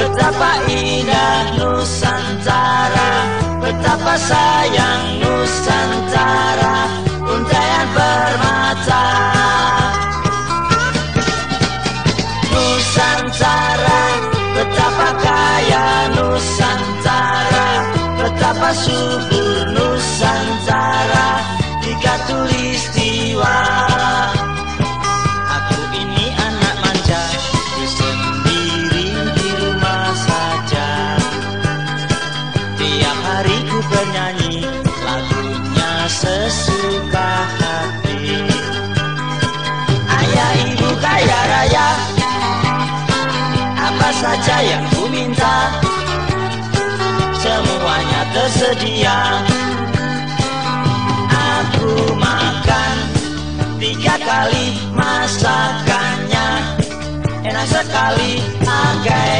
betapa indah Nusantara, betapa sayang Nusantara. Nusantara Betapa kaya Nusantara Betapa subur Nusantara Jika tulis tiwa Aku ini anak manja Ku sendiri di rumah saja. Tiap hari ku bernyanyi Lagunya sesuka hati Apa saja yang ku minta? Semuanya tersedia. Aku makan Tiga kali masakannya. Enak sekali pakaianku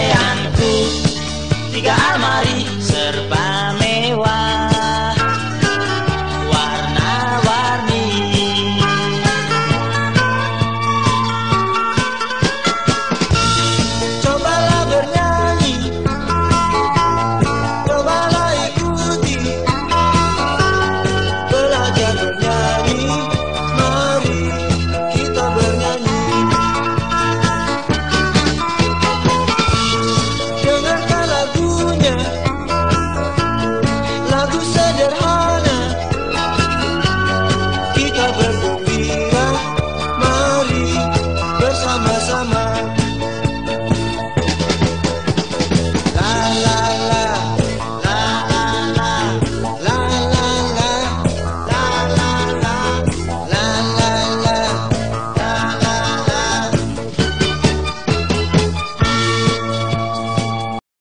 bersama